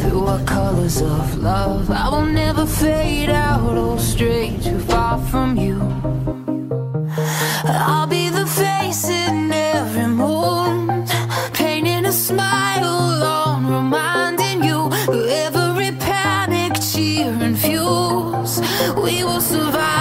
Through our colors of love, I will never fade out or stray too far from you. I'll be the face in every mood, painting a smile on, reminding you every panic, cheer, and fuse. We will survive,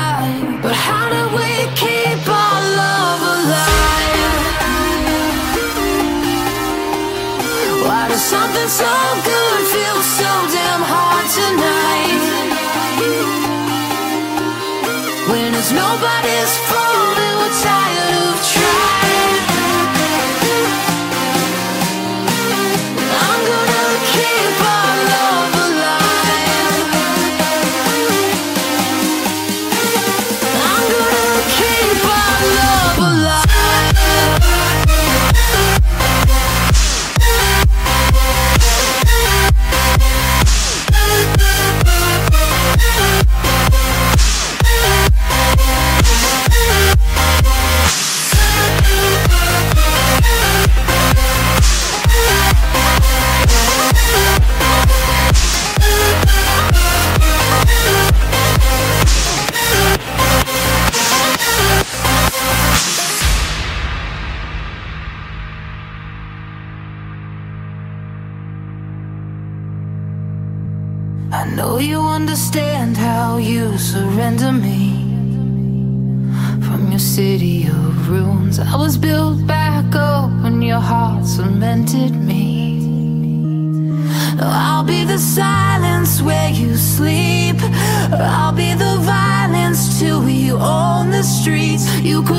nobody's fault know you understand how you surrender me from your city of ruins. I was built back up when your heart cemented me. I'll be the silence where you sleep. I'll be the violence till we own the streets. You could